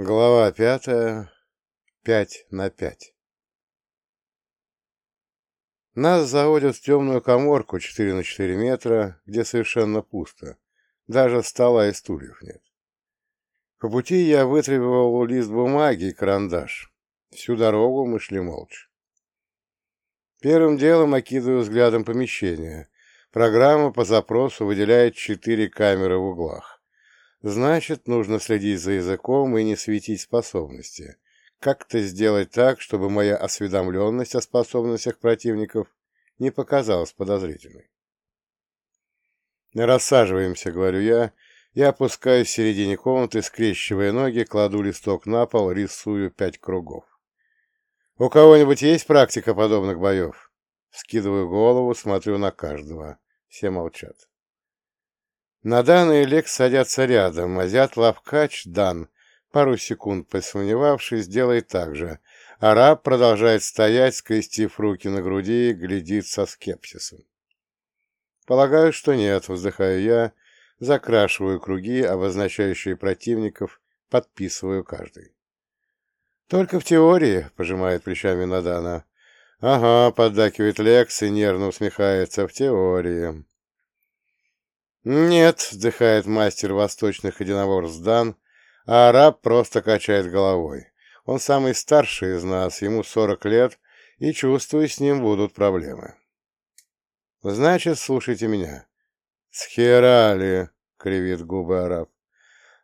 Глава пятая. Пять на пять. Нас заводят в темную коморку 4 на 4 метра, где совершенно пусто. Даже стола и стульев нет. По пути я вытребовал лист бумаги и карандаш. Всю дорогу мы шли молча. Первым делом окидываю взглядом помещение. Программа по запросу выделяет четыре камеры в углах. Значит, нужно следить за языком и не светить способности. Как-то сделать так, чтобы моя осведомленность о способностях противников не показалась подозрительной. «Рассаживаемся», — говорю я, и опускаюсь в середине комнаты, скрещивая ноги, кладу листок на пол, рисую пять кругов. «У кого-нибудь есть практика подобных боев?» Скидываю голову, смотрю на каждого. Все молчат. Надан и Лекс садятся рядом, азиат Лавкач, Дан, пару секунд посомневавшись, делает так же. Араб продолжает стоять, скрестив руки на груди, и глядит со скепсисом. Полагаю, что нет, вздыхаю я, закрашиваю круги, обозначающие противников, подписываю каждый. Только в теории, пожимает плечами Надана. Ага, поддакивает Лекс и нервно усмехается, в теории. «Нет», — вздыхает мастер восточных единоборств Дан, а араб просто качает головой. Он самый старший из нас, ему сорок лет, и, чувствую, с ним будут проблемы. «Значит, слушайте меня». «Схерали», — кривит губы араб.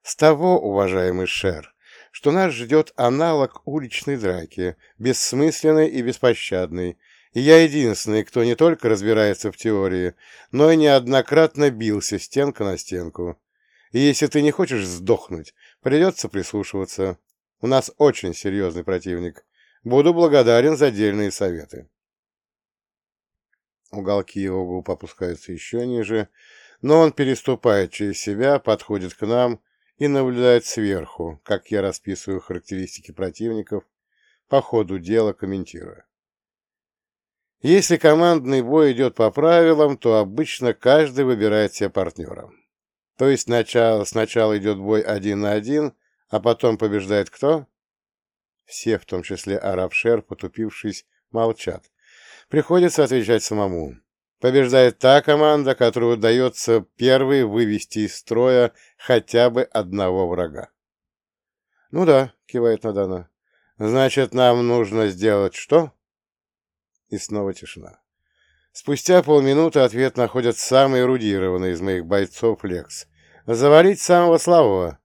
«С того, уважаемый Шер, что нас ждет аналог уличной драки, бессмысленной и беспощадной, я единственный, кто не только разбирается в теории, но и неоднократно бился стенка на стенку. И если ты не хочешь сдохнуть, придется прислушиваться. У нас очень серьезный противник. Буду благодарен за отдельные советы. Уголки его губ опускаются еще ниже, но он переступает через себя, подходит к нам и наблюдает сверху, как я расписываю характеристики противников, по ходу дела комментируя. Если командный бой идет по правилам, то обычно каждый выбирает себе партнера. То есть сначала, сначала идет бой один на один, а потом побеждает кто? Все, в том числе Арабшер, потупившись, молчат. Приходится отвечать самому. Побеждает та команда, которой удается первой вывести из строя хотя бы одного врага. «Ну да», — кивает Надана. «Значит, нам нужно сделать что?» И снова тишина. Спустя полминуты ответ находит самый эрудированный из моих бойцов Лекс. «Завалить самого слабого!»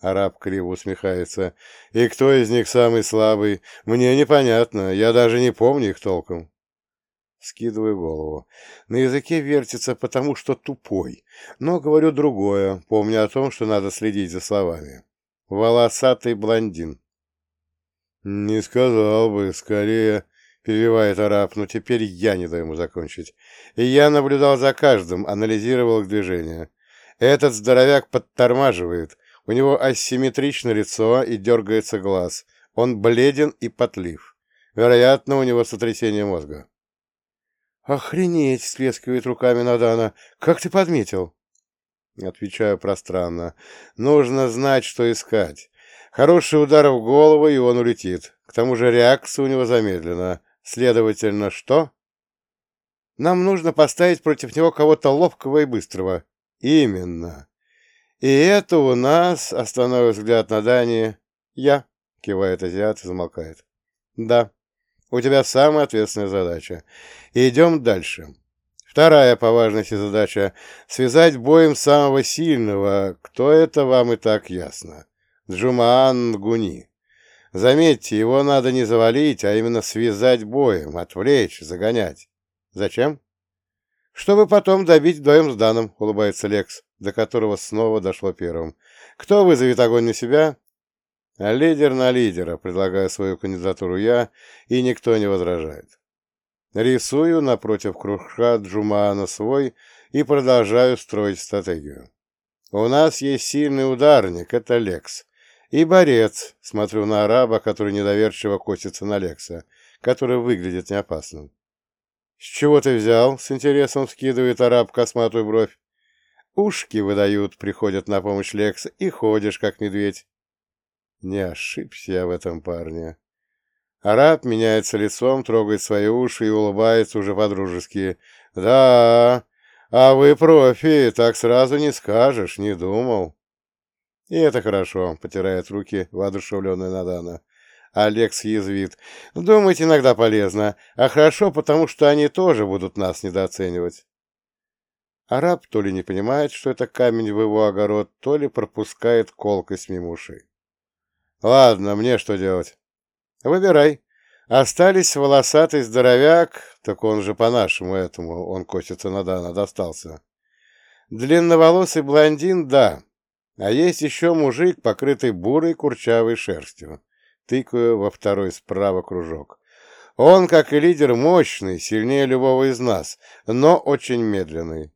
Араб криво усмехается. «И кто из них самый слабый? Мне непонятно, я даже не помню их толком». Скидываю голову. На языке вертится, потому что тупой. Но говорю другое, помню о том, что надо следить за словами. Волосатый блондин. «Не сказал бы, скорее...» перебивает араб, но теперь я не даю ему закончить. И я наблюдал за каждым, анализировал их движения. Этот здоровяк подтормаживает, у него асимметрично лицо и дергается глаз. Он бледен и потлив. Вероятно, у него сотрясение мозга. «Охренеть!» — сплескивает руками Надана. «Как ты подметил?» Отвечаю пространно. «Нужно знать, что искать. Хороший удар в голову, и он улетит. К тому же реакция у него замедлена. Следовательно, что? Нам нужно поставить против него кого-то ловкого и быстрого. Именно. И это у нас, остановив взгляд на Дани, я, кивает азиат и замолкает. Да, у тебя самая ответственная задача. Идем дальше. Вторая по важности задача — связать боем самого сильного. Кто это, вам и так ясно. Джумаан Гуни. Заметьте, его надо не завалить, а именно связать боем, отвлечь, загонять. Зачем? Чтобы потом добить вдвоем с Даном, улыбается Лекс, до которого снова дошло первым. Кто вызовет огонь на себя? Лидер на лидера, предлагаю свою кандидатуру я, и никто не возражает. Рисую напротив кружка Джумана свой и продолжаю строить стратегию. У нас есть сильный ударник, это Лекс. И борец, смотрю на араба, который недоверчиво косится на Лекса, который выглядит неопасным. — С чего ты взял? — с интересом скидывает араб косматую бровь. Ушки выдают, приходят на помощь Лекс, и ходишь, как медведь. Не ошибся я в этом парне. Араб меняется лицом, трогает свои уши и улыбается уже по-дружески. «Да, а вы профи, так сразу не скажешь, не думал». «И это хорошо», — потирает руки воодушевленная Надана. Алекс язвит. «Думать иногда полезно, а хорошо, потому что они тоже будут нас недооценивать». Араб то ли не понимает, что это камень в его огород, то ли пропускает колкость мимо ушей. «Ладно, мне что делать?» «Выбирай. Остались волосатый здоровяк, так он же по-нашему этому, он косится на Дана, достался. Длинноволосый блондин — да, а есть еще мужик, покрытый бурой курчавой шерстью тыкаю во второй справа кружок. Он, как и лидер, мощный, сильнее любого из нас, но очень медленный.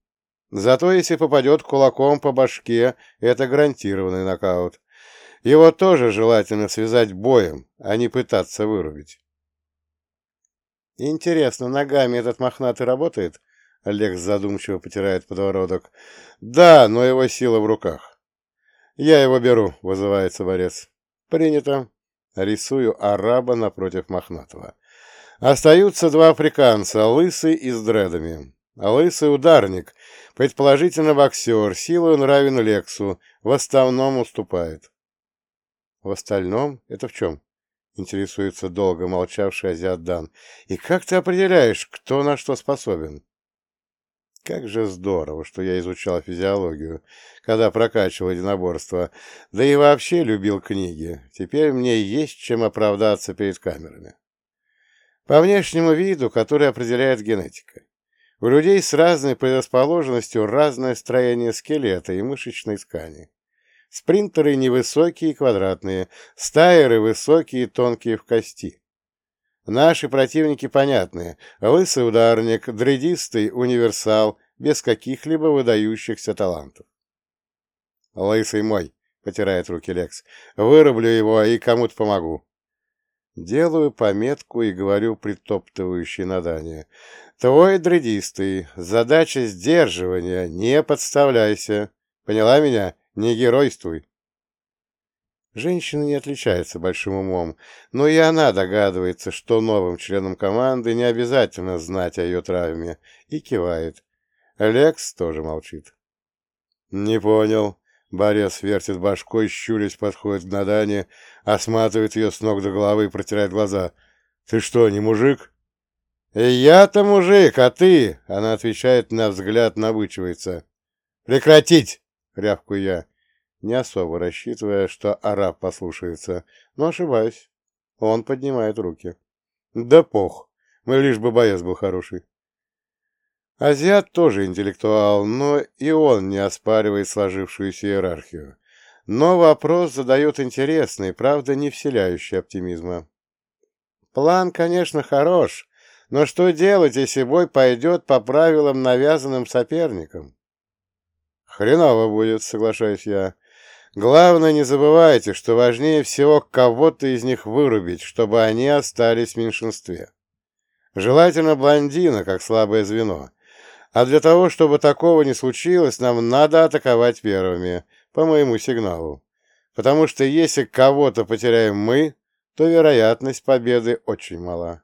Зато если попадет кулаком по башке, это гарантированный нокаут. Его тоже желательно связать боем, а не пытаться вырубить. Интересно, ногами этот мохнатый работает? Олег задумчиво потирает подбородок. Да, но его сила в руках. Я его беру, вызывается борец. Принято. Рисую араба напротив Мохнатого. Остаются два африканца, лысый и с дредами. Лысый ударник, предположительно боксер, силой он равен Лексу, в основном уступает. В остальном? Это в чем? Интересуется долго молчавший азиат Дан. И как ты определяешь, кто на что способен? Как же здорово, что я изучал физиологию, когда прокачивал единоборство, да и вообще любил книги. Теперь мне есть чем оправдаться перед камерами. По внешнему виду, который определяет генетика. У людей с разной предрасположенностью разное строение скелета и мышечной ткани. Спринтеры невысокие и квадратные, стайеры высокие и тонкие в кости. Наши противники понятны. Лысый ударник, дредистый универсал, без каких-либо выдающихся талантов. «Лысый мой», — потирает руки Лекс, — «вырублю его и кому-то помогу». Делаю пометку и говорю притоптывающий надание. «Твой дредистый, задача сдерживания, не подставляйся. Поняла меня? Не геройствуй». Женщина не отличается большим умом, но и она догадывается, что новым членам команды не обязательно знать о ее травме, и кивает. Лекс тоже молчит. «Не понял». Борец вертит башкой, щурясь, подходит к Надане, осматривает ее с ног до головы и протирает глаза. «Ты что, не мужик?» «Я-то мужик, а ты?» Она отвечает на взгляд, набычивается. «Прекратить!» — рявкую я не особо рассчитывая, что араб послушается, но ошибаюсь. Он поднимает руки. Да пох, мы лишь бы боец был хороший. Азиат тоже интеллектуал, но и он не оспаривает сложившуюся иерархию. Но вопрос задает интересный, правда, не вселяющий оптимизма. План, конечно, хорош, но что делать, если бой пойдет по правилам, навязанным соперникам? Хреново будет, соглашаюсь я. Главное, не забывайте, что важнее всего кого-то из них вырубить, чтобы они остались в меньшинстве. Желательно блондина, как слабое звено. А для того, чтобы такого не случилось, нам надо атаковать первыми, по моему сигналу. Потому что если кого-то потеряем мы, то вероятность победы очень мала.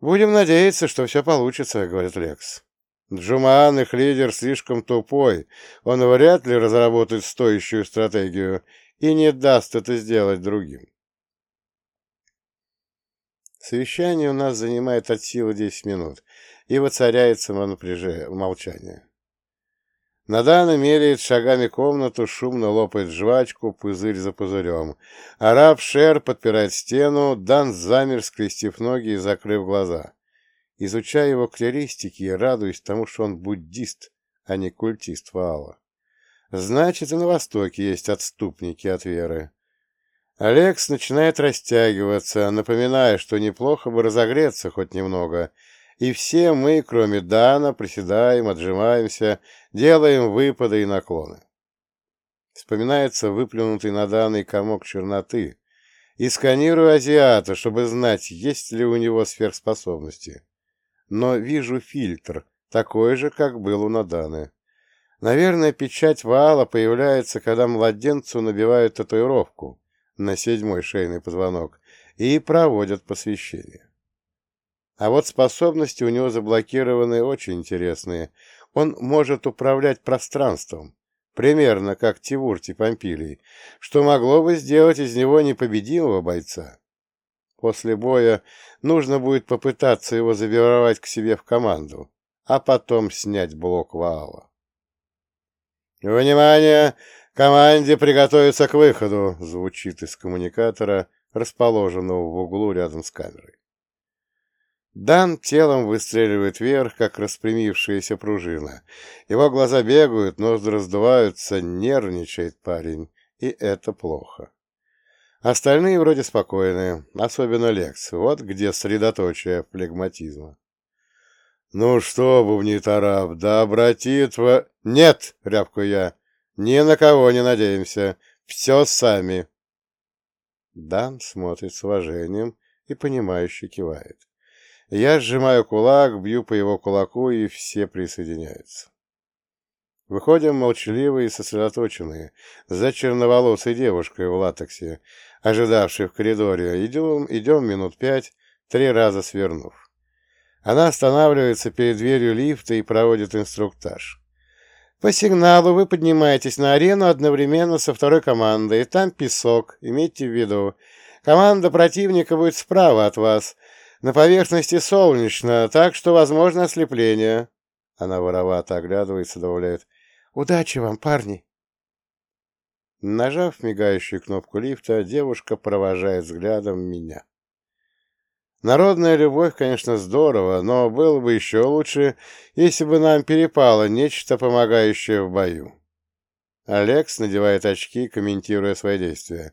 «Будем надеяться, что все получится», — говорит Лекс. Джумаан, их лидер, слишком тупой. Он вряд ли разработает стоящую стратегию и не даст это сделать другим. Совещание у нас занимает от силы 10 минут, и воцаряется напряжение, молчание. Надана меряет шагами комнату, шумно лопает жвачку, пузырь за пузырем. Араб Шер подпирает стену, Дан замер, скрестив ноги и закрыв глаза изучая его клеристики и радуясь тому, что он буддист, а не культист Ваала. Значит, и на Востоке есть отступники от веры. Алекс начинает растягиваться, напоминая, что неплохо бы разогреться хоть немного, и все мы, кроме Дана, приседаем, отжимаемся, делаем выпады и наклоны. Вспоминается выплюнутый на данный комок черноты, и сканирую азиата, чтобы знать, есть ли у него сверхспособности но вижу фильтр, такой же, как был у Наданы. Наверное, печать Ваала появляется, когда младенцу набивают татуировку, на седьмой шейный позвонок и проводят посвящение. А вот способности у него заблокированы очень интересные. Он может управлять пространством, примерно как Тивурти Помпилий, что могло бы сделать из него непобедимого бойца. После боя нужно будет попытаться его завировать к себе в команду, а потом снять блок Ваала. «Внимание! Команде приготовиться к выходу!» — звучит из коммуникатора, расположенного в углу рядом с камерой. Дан телом выстреливает вверх, как распрямившаяся пружина. Его глаза бегают, ноздри раздуваются, нервничает парень, и это плохо. Остальные вроде спокойные, особенно Лекс, вот где средоточие флегматизма. «Ну что, бубнит араб, да обратит в...» «Нет!» — рявкаю я. «Ни на кого не надеемся. Все сами!» Дан смотрит с уважением и понимающе кивает. Я сжимаю кулак, бью по его кулаку, и все присоединяются. Выходим молчаливые и сосредоточенные, за черноволосой девушкой в латексе, ожидавшей в коридоре. Идем, идем минут пять, три раза свернув. Она останавливается перед дверью лифта и проводит инструктаж. По сигналу вы поднимаетесь на арену одновременно со второй командой. Там песок, имейте в виду. Команда противника будет справа от вас. На поверхности солнечно, так что возможно ослепление. Она воровато оглядывается, добавляет. Удачи вам, парни! Нажав мигающую кнопку лифта, девушка провожает взглядом меня. Народная любовь, конечно, здорово, но было бы еще лучше, если бы нам перепало нечто, помогающее в бою. Алекс надевает очки, комментируя свои действия.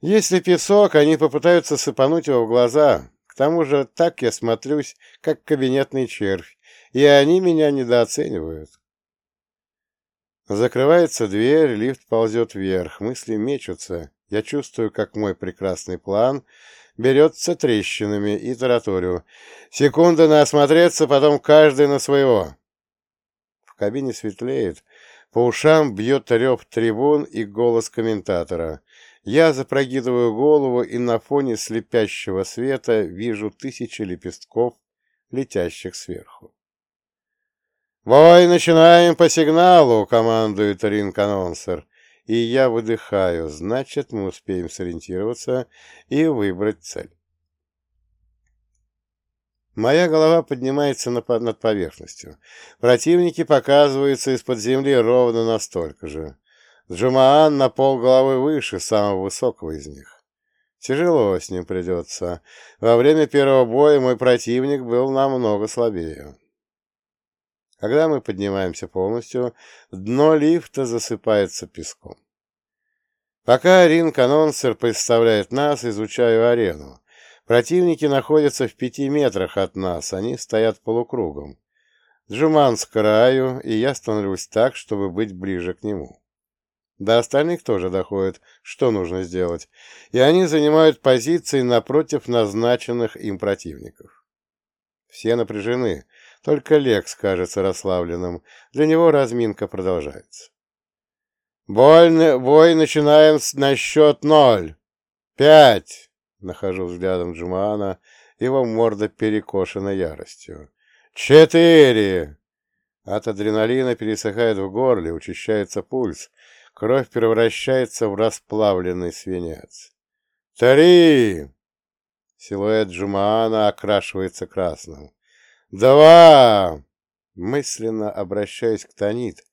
Если песок, они попытаются сыпануть его в глаза. К тому же так я смотрюсь, как кабинетный червь, и они меня недооценивают. Закрывается дверь, лифт ползет вверх, мысли мечутся. Я чувствую, как мой прекрасный план берется трещинами и тараторю. Секунда на осмотреться, потом каждый на своего. В кабине светлеет, по ушам бьет рев трибун и голос комментатора. Я запрогидываю голову и на фоне слепящего света вижу тысячи лепестков, летящих сверху. «Бой начинаем по сигналу!» — командует ринг-анонсер и я выдыхаю, значит, мы успеем сориентироваться и выбрать цель. Моя голова поднимается над поверхностью. Противники показываются из-под земли ровно настолько же. Джумаан на пол головы выше самого высокого из них. Тяжело с ним придется. Во время первого боя мой противник был намного слабее. Когда мы поднимаемся полностью, дно лифта засыпается песком. Пока ринг-анонсер представляет нас, изучаю арену. Противники находятся в пяти метрах от нас, они стоят полукругом. Джуман с краю, и я становлюсь так, чтобы быть ближе к нему. До остальных тоже доходит, что нужно сделать, и они занимают позиции напротив назначенных им противников. Все напряжены, только Лекс кажется расслабленным. Для него разминка продолжается. Бой, бой начинаем на счет ноль. Пять. Нахожу взглядом Джумана. Его морда перекошена яростью. Четыре. От адреналина пересыхает в горле, учащается пульс. Кровь превращается в расплавленный свинец. Три. Силуэт Джумаана окрашивается красным. «Два!» Мысленно обращаюсь к Танит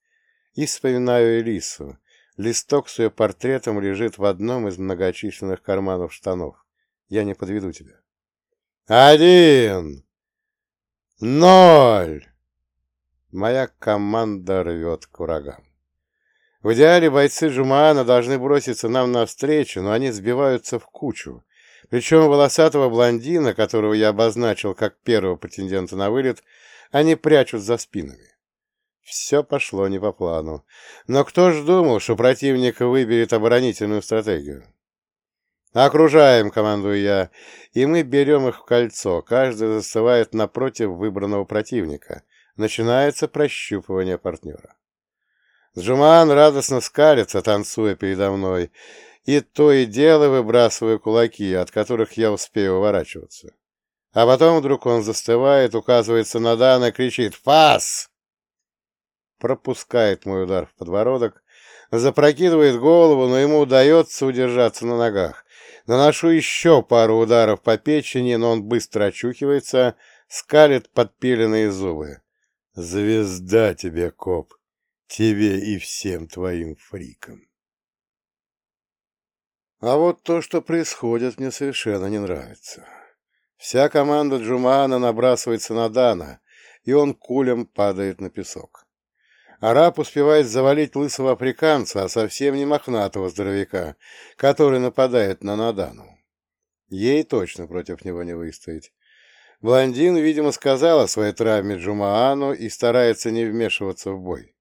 и вспоминаю Элису. Листок с ее портретом лежит в одном из многочисленных карманов штанов. Я не подведу тебя. «Один! Ноль!» Моя команда рвет к врагам. В идеале бойцы Жумаана должны броситься нам навстречу, но они сбиваются в кучу, причем волосатого блондина, которого я обозначил как первого претендента на вылет, они прячут за спинами. Все пошло не по плану. Но кто ж думал, что противник выберет оборонительную стратегию? «Окружаем», — командую я, и мы берем их в кольцо, каждый застывает напротив выбранного противника. Начинается прощупывание партнера. Джуман радостно скалится, танцуя передо мной, и то и дело выбрасываю кулаки, от которых я успею уворачиваться. А потом вдруг он застывает, указывается на Дана, кричит «Фас!» Пропускает мой удар в подбородок, запрокидывает голову, но ему удается удержаться на ногах. Наношу еще пару ударов по печени, но он быстро очухивается, скалит подпиленные зубы. «Звезда тебе, коп! Тебе и всем твоим фрикам!» А вот то, что происходит, мне совершенно не нравится. Вся команда Джумана набрасывается на Дана, и он кулем падает на песок. Араб успевает завалить лысого африканца, а совсем не мохнатого здоровяка, который нападает на Надану. Ей точно против него не выстоять. Блондин, видимо, сказал о своей травме Джумаану и старается не вмешиваться в бой.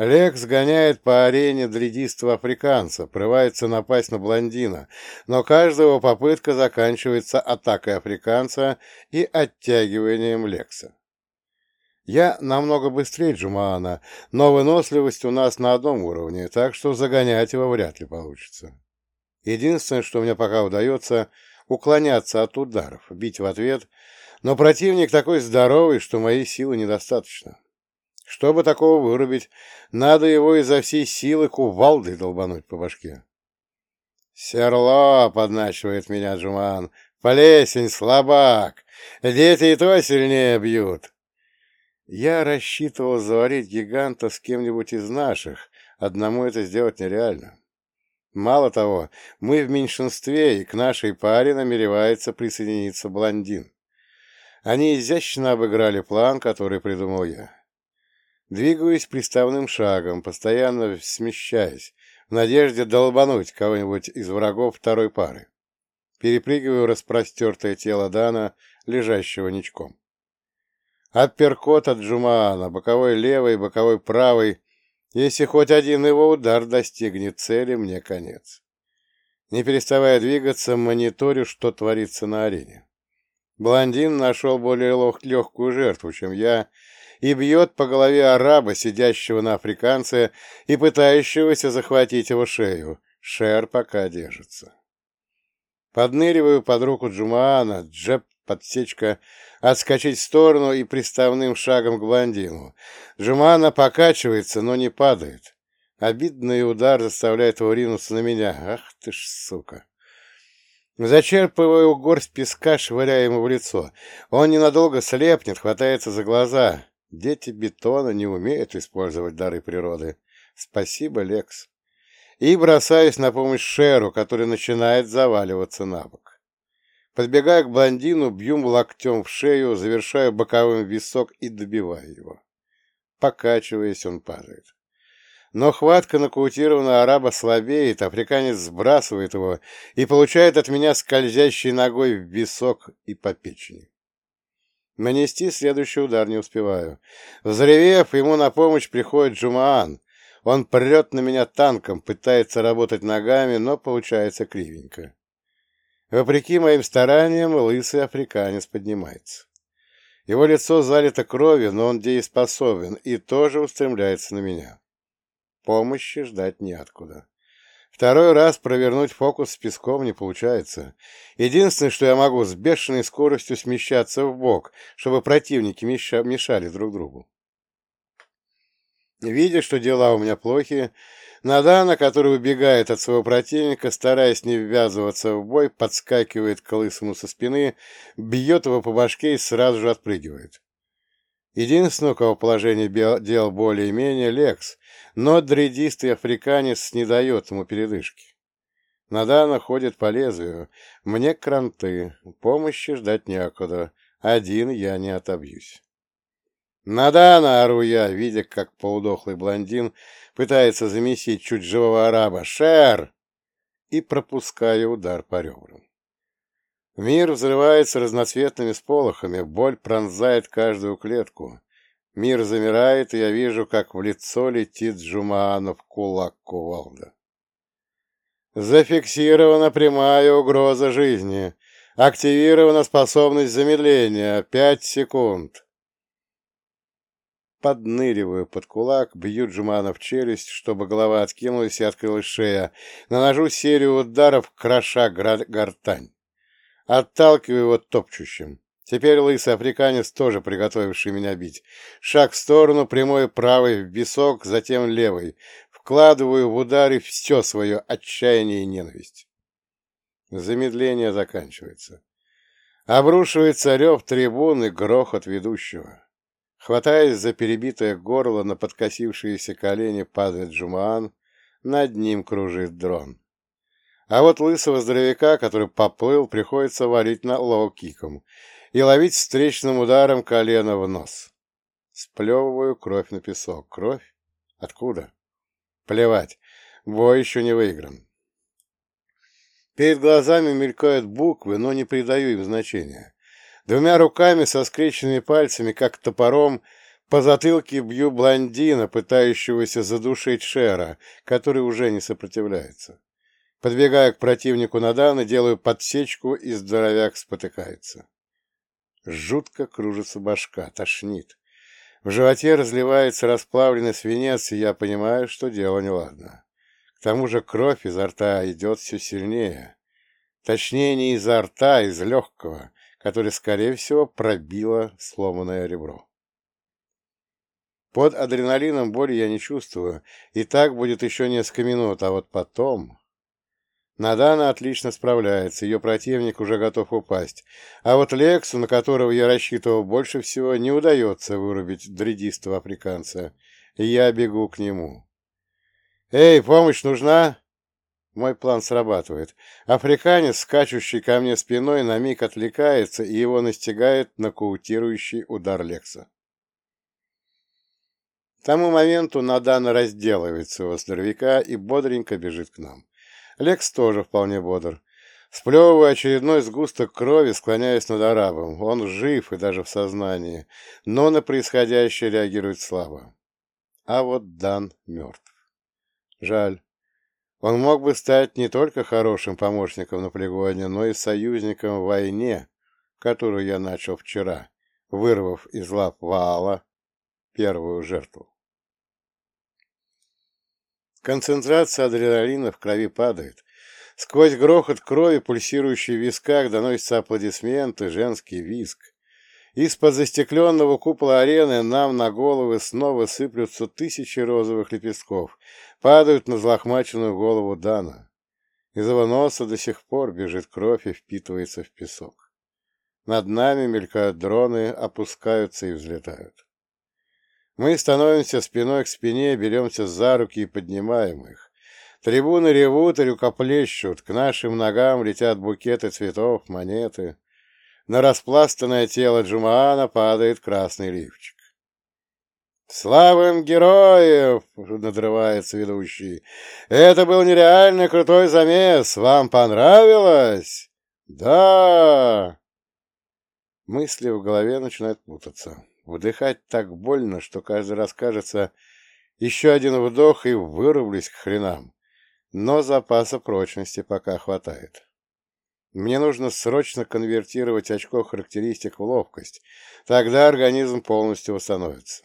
Лекс гоняет по арене дредистого африканца, прорывается напасть на блондина, но каждая его попытка заканчивается атакой африканца и оттягиванием Лекса. Я намного быстрее Джумаана, но выносливость у нас на одном уровне, так что загонять его вряд ли получится. Единственное, что мне пока удается, уклоняться от ударов, бить в ответ, но противник такой здоровый, что моей силы недостаточно. Чтобы такого вырубить, надо его изо всей силы кувалдой долбануть по башке. «Серло!» — подначивает меня Джуман. «Полесень, слабак! Дети и то сильнее бьют!» Я рассчитывал заварить гиганта с кем-нибудь из наших, одному это сделать нереально. Мало того, мы в меньшинстве, и к нашей паре намеревается присоединиться блондин. Они изящно обыграли план, который придумал я. Двигаюсь приставным шагом, постоянно смещаясь, в надежде долбануть кого-нибудь из врагов второй пары. Перепрыгиваю распростертое тело Дана, лежащего ничком. Апперкот от Джумаана, боковой левый, боковой правый. Если хоть один его удар достигнет цели, мне конец. Не переставая двигаться, мониторю, что творится на арене. Блондин нашел более легкую жертву, чем я, и бьет по голове араба, сидящего на африканце и пытающегося захватить его шею. Шер пока держится. Подныриваю под руку Джумаана, джеб, подсечка, отскочить в сторону и приставным шагом к блондину. Джумана покачивается, но не падает. Обидный удар заставляет его ринуться на меня. Ах ты ж, сука! Зачерпываю горсть песка, швыряя ему в лицо. Он ненадолго слепнет, хватается за глаза. Дети бетона не умеют использовать дары природы. Спасибо, Лекс. И бросаюсь на помощь Шеру, который начинает заваливаться на бок. Подбегаю к блондину, бью локтем в шею, завершаю боковым висок и добиваю его. Покачиваясь, он падает. Но хватка нокаутированного араба слабеет, африканец сбрасывает его и получает от меня скользящей ногой в висок и по печени. Нанести следующий удар не успеваю. Взревев, ему на помощь приходит Джумаан. Он прет на меня танком, пытается работать ногами, но получается кривенько. Вопреки моим стараниям, лысый африканец поднимается. Его лицо залито кровью, но он дееспособен и тоже устремляется на меня. Помощи ждать неоткуда. Второй раз провернуть фокус с песком не получается. Единственное, что я могу, с бешеной скоростью смещаться в бок, чтобы противники мешали друг другу. Видя, что дела у меня плохи, Надана, который убегает от своего противника, стараясь не ввязываться в бой, подскакивает к лысому со спины, бьет его по башке и сразу же отпрыгивает. Единственное, у кого положение дел более-менее, Лекс, но дредистый африканец не дает ему передышки. Надана ходит по лезвию. Мне кранты, помощи ждать некуда. Один я не отобьюсь. «Надана!» — ору я, видя, как полудохлый блондин пытается замесить чуть живого араба. «Шер!» И пропускаю удар по ребрам. Мир взрывается разноцветными сполохами, боль пронзает каждую клетку. Мир замирает, и я вижу, как в лицо летит Джумаанов кулак кувалда. Зафиксирована прямая угроза жизни. Активирована способность замедления. Пять секунд. подныриваю под кулак, бью Джумана в челюсть, чтобы голова откинулась и открылась шея, наношу серию ударов, кроша гортань. Отталкиваю его топчущим. Теперь лысый африканец, тоже приготовивший меня бить. Шаг в сторону, прямой правый, в висок, затем левый. Вкладываю в удары все свое отчаяние и ненависть. Замедление заканчивается. Обрушивается рев трибуны, грохот ведущего. Хватаясь за перебитое горло, на подкосившиеся колени падает Джумаан, над ним кружит дрон. А вот лысого здоровяка, который поплыл, приходится валить лоу-киком и ловить встречным ударом колено в нос. Сплевываю кровь на песок. Кровь? Откуда? Плевать. Бой еще не выигран. Перед глазами мелькают буквы, но не придаю им значения. Двумя руками со скрещенными пальцами, как топором, по затылке бью блондина, пытающегося задушить Шера, который уже не сопротивляется. Подбегая к противнику Надана, делаю подсечку, и здоровяк спотыкается. Жутко кружится башка, тошнит. В животе разливается расплавленный свинец, и я понимаю, что дело неладно. К тому же кровь изо рта идет все сильнее. Точнее, не изо рта, а из легкого, которое, скорее всего, пробило сломанное ребро. Под адреналином боли я не чувствую, и так будет еще несколько минут, а вот потом... Надана отлично справляется, ее противник уже готов упасть, а вот Лексу, на которого я рассчитывал больше всего, не удается вырубить дредистого африканца, я бегу к нему. «Эй, помощь нужна?» Мой план срабатывает. Африканец, скачущий ко мне спиной, на миг отвлекается, и его настигает нокаутирующий удар Лекса. К тому моменту Надана разделывает своего здоровяка и бодренько бежит к нам. Лекс тоже вполне бодр. Сплевывая очередной сгусток крови, склоняясь над арабом. Он жив и даже в сознании, но на происходящее реагирует слабо. А вот Дан мертв. Жаль. Он мог бы стать не только хорошим помощником на полигоне, но и союзником в войне, которую я начал вчера, вырвав из лап Ваала первую жертву. Концентрация адреналина в крови падает. Сквозь грохот крови, пульсирующий в висках, доносятся аплодисменты, женский виск. Из-под застекленного купола арены нам на головы снова сыплются тысячи розовых лепестков, падают на взлохмаченную голову Дана. Из его носа до сих пор бежит кровь и впитывается в песок. Над нами мелькают дроны, опускаются и взлетают. Мы становимся спиной к спине, беремся за руки и поднимаем их. Трибуны ревут и рукоплещут, к нашим ногам летят букеты цветов, монеты. На распластанное тело Джумаана падает красный лифчик. «Славым героев!» — надрывается ведущий. «Это был нереально крутой замес! Вам понравилось?» «Да!» Мысли в голове начинают путаться. Вдыхать так больно, что каждый раз кажется еще один вдох и вырублюсь к хренам. Но запаса прочности пока хватает. Мне нужно срочно конвертировать очко характеристик в ловкость, тогда организм полностью восстановится.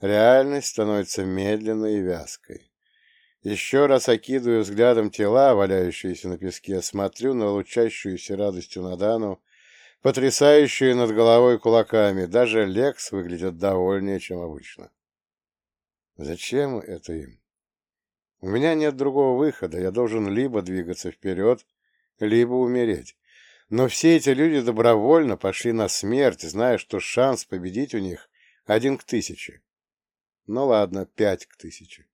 Реальность становится медленной и вязкой. Еще раз окидываю взглядом тела, валяющиеся на песке, смотрю на лучащуюся радостью Надану, потрясающую над головой кулаками. Даже Лекс выглядит довольнее, чем обычно. Зачем это им? У меня нет другого выхода, я должен либо двигаться вперед, либо умереть. Но все эти люди добровольно пошли на смерть, зная, что шанс победить у них один к тысяче. Ну ладно, пять к тысяче.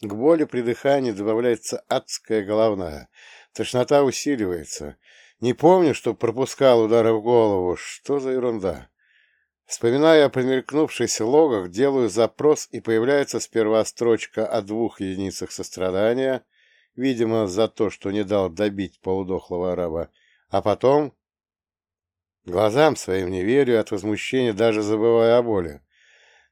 К боли при дыхании добавляется адская головная. Тошнота усиливается. Не помню, что пропускал удары в голову. Что за ерунда? Вспоминая о промелькнувшихся логах, делаю запрос, и появляется сперва строчка о двух единицах сострадания, видимо, за то, что не дал добить полудохлого араба, а потом... Глазам своим не верю, от возмущения даже забывая о боли.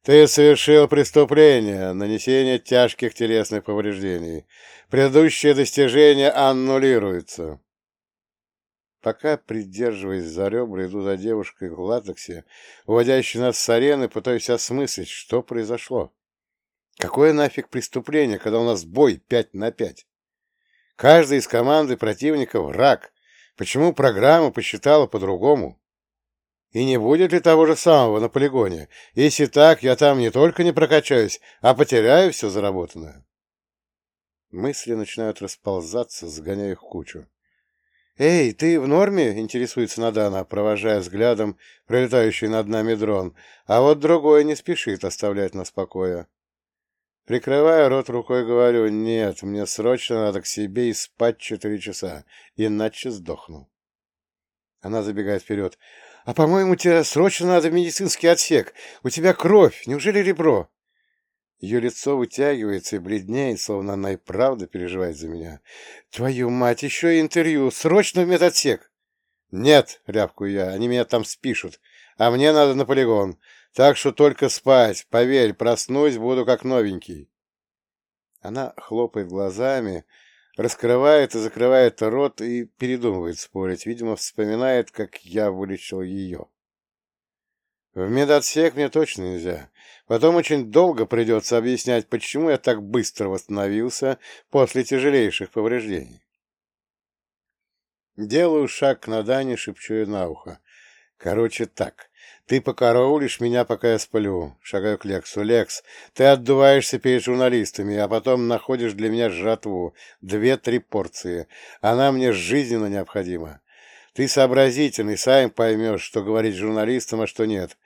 Ты совершил преступление, нанесение тяжких телесных повреждений. Предыдущее достижение аннулируется. Пока, придерживаясь за ребра, иду за девушкой в латексе, уводящей нас с арены, пытаюсь осмыслить, что произошло. Какое нафиг преступление, когда у нас бой пять на пять? Каждый из команды противника враг. Почему программа посчитала по-другому? И не будет ли того же самого на полигоне? Если так, я там не только не прокачаюсь, а потеряю все заработанное. Мысли начинают расползаться, загоняя их в кучу. «Эй, ты в норме?» — интересуется Надана, провожая взглядом пролетающий над нами дрон, а вот другой не спешит оставлять нас покоя. Прикрывая рот рукой, говорю, «Нет, мне срочно надо к себе и спать четыре часа, иначе сдохну». Она забегает вперед. «А, по-моему, тебе срочно надо в медицинский отсек. У тебя кровь. Неужели ребро?» Ее лицо вытягивается и бледнеет, словно она и правда переживает за меня. «Твою мать, еще и интервью! Срочно в медотсек!» «Нет!» — рявкую я. «Они меня там спишут, а мне надо на полигон. Так что только спать. Поверь, проснусь, буду как новенький». Она хлопает глазами, раскрывает и закрывает рот и передумывает спорить. Видимо, вспоминает, как я вылечил ее. В медотсек мне точно нельзя. Потом очень долго придется объяснять, почему я так быстро восстановился после тяжелейших повреждений. Делаю шаг к Надане, шепчу ей на ухо. Короче так, ты покараулишь меня, пока я сплю. Шагаю к Лексу. Лекс, ты отдуваешься перед журналистами, а потом находишь для меня жатву. Две-три порции. Она мне жизненно необходима. Ты сообразительный, сам поймешь, что говорить журналистам, а что нет.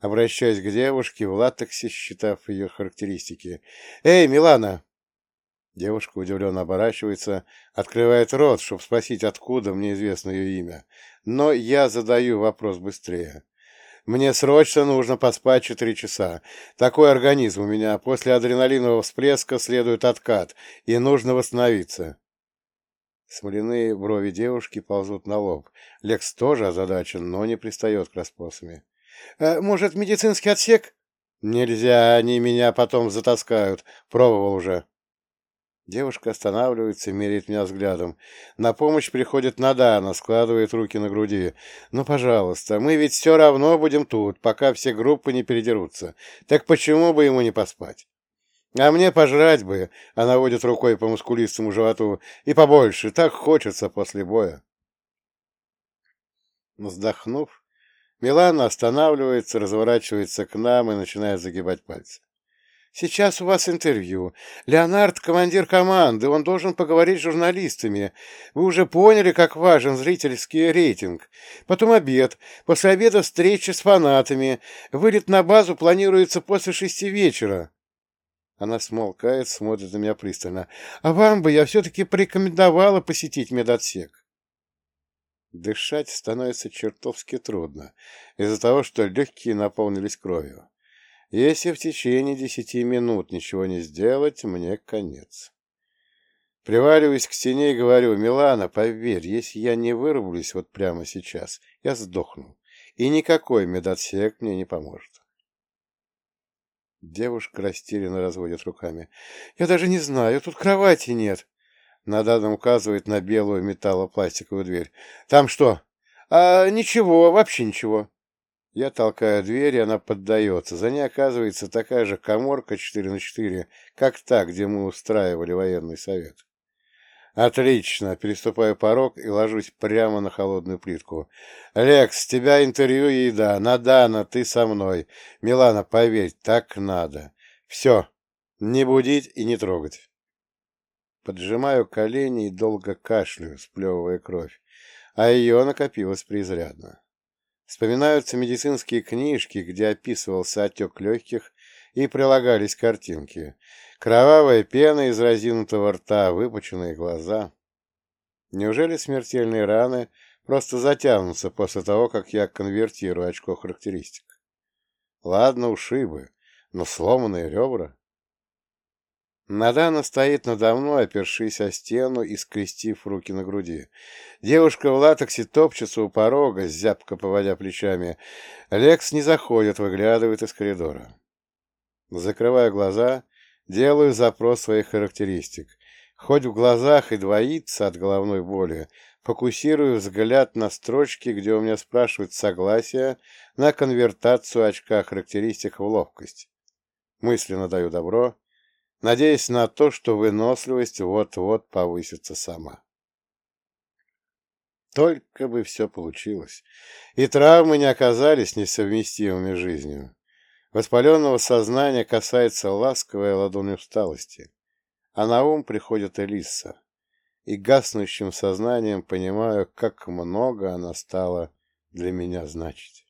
Обращаясь к девушке в латексе, считав ее характеристики. «Эй, Милана!» Девушка удивленно оборачивается, открывает рот, чтобы спросить, откуда мне известно ее имя. Но я задаю вопрос быстрее. Мне срочно нужно поспать четыре часа. Такой организм у меня. После адреналинового всплеска следует откат, и нужно восстановиться. Смоляные брови девушки ползут на лоб. Лекс тоже озадачен, но не пристает к расспросами. «Э, «Может, медицинский отсек?» «Нельзя, они меня потом затаскают. Пробовал уже». Девушка останавливается меряет меня взглядом. На помощь приходит Надана, складывает руки на груди. «Ну, пожалуйста, мы ведь все равно будем тут, пока все группы не передерутся. Так почему бы ему не поспать?» А мне пожрать бы, она водит рукой по мускулистому животу, и побольше, так хочется после боя. Вздохнув, Милана останавливается, разворачивается к нам и начинает загибать пальцы. «Сейчас у вас интервью. Леонард — командир команды, он должен поговорить с журналистами. Вы уже поняли, как важен зрительский рейтинг. Потом обед. После обеда встреча с фанатами. Вылет на базу планируется после шести вечера. Она смолкает, смотрит на меня пристально. «А вам бы я все-таки порекомендовала посетить медотсек». Дышать становится чертовски трудно, из-за того, что легкие наполнились кровью. Если в течение десяти минут ничего не сделать, мне конец. Приваливаюсь к стене и говорю, «Милана, поверь, если я не вырублюсь вот прямо сейчас, я сдохну, и никакой медотсек мне не поможет». Девушка растерянно разводит руками. «Я даже не знаю, тут кровати нет». Нададан указывает на белую металлопластиковую дверь. «Там что?» «А ничего, вообще ничего». Я толкаю дверь, и она поддается. За ней оказывается такая же коморка 4 на 4, как та, где мы устраивали военный совет. Отлично. Переступаю порог и ложусь прямо на холодную плитку. Лекс, тебя интервью и еда. Надана, ты со мной. Милана, поверь, так надо. Все. Не будить и не трогать. Поджимаю колени и долго кашляю, сплевывая кровь. А ее накопилось преизрядно. Вспоминаются медицинские книжки, где описывался отек легких и прилагались картинки. Кровавая пена из разинутого рта, выпученные глаза. Неужели смертельные раны просто затянутся после того, как я конвертирую очко характеристик? Ладно, ушибы, но сломанные ребра. Надана стоит надо мной, опершись о стену и скрестив руки на груди. Девушка в латексе топчется у порога, зябко поводя плечами. Лекс не заходит, выглядывает из коридора. Закрывая глаза, Делаю запрос своих характеристик. Хоть в глазах и двоится от головной боли, фокусирую взгляд на строчки, где у меня спрашивают согласие на конвертацию очка характеристик в ловкость. Мысленно даю добро, надеясь на то, что выносливость вот-вот повысится сама. Только бы все получилось, и травмы не оказались несовместимыми жизнью. Воспаленного сознания касается ласковая ладонь усталости, а на ум приходит Элиса, и гаснущим сознанием понимаю, как много она стала для меня значить.